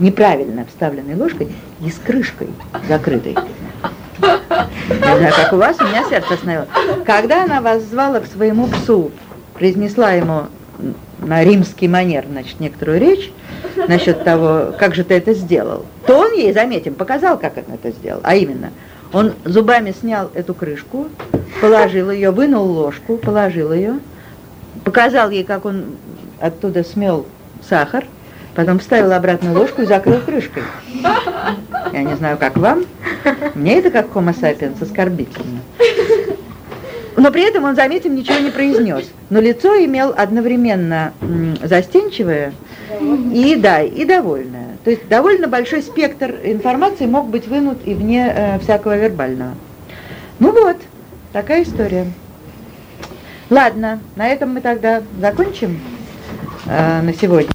неправильно вставленной ложкой и с крышкой закрытой. Не знаю, как у вас, у меня сердце остановилось. Когда она вас звала к своему псу, произнесла ему на римский манер, значит, некоторую речь насчет того, как же ты это сделал, то он ей, заметим, показал, как он это сделал. А именно, он зубами снял эту крышку, положил ее, вынул ложку, положил ее, показал ей, как он оттуда смел сахар, потом вставил обратно ложку и закрыл крышкой. Я не знаю, как вам, мне это как homo sapiens оскорбительно. Но при этом он, заметим, ничего не произнес. Но лицо имел одновременно застенчивое и, да, и довольное. То есть довольно большой спектр информации мог быть вынут и вне э, всякого вербального. Ну вот, такая история. Ладно, на этом мы тогда закончим э, на сегодня.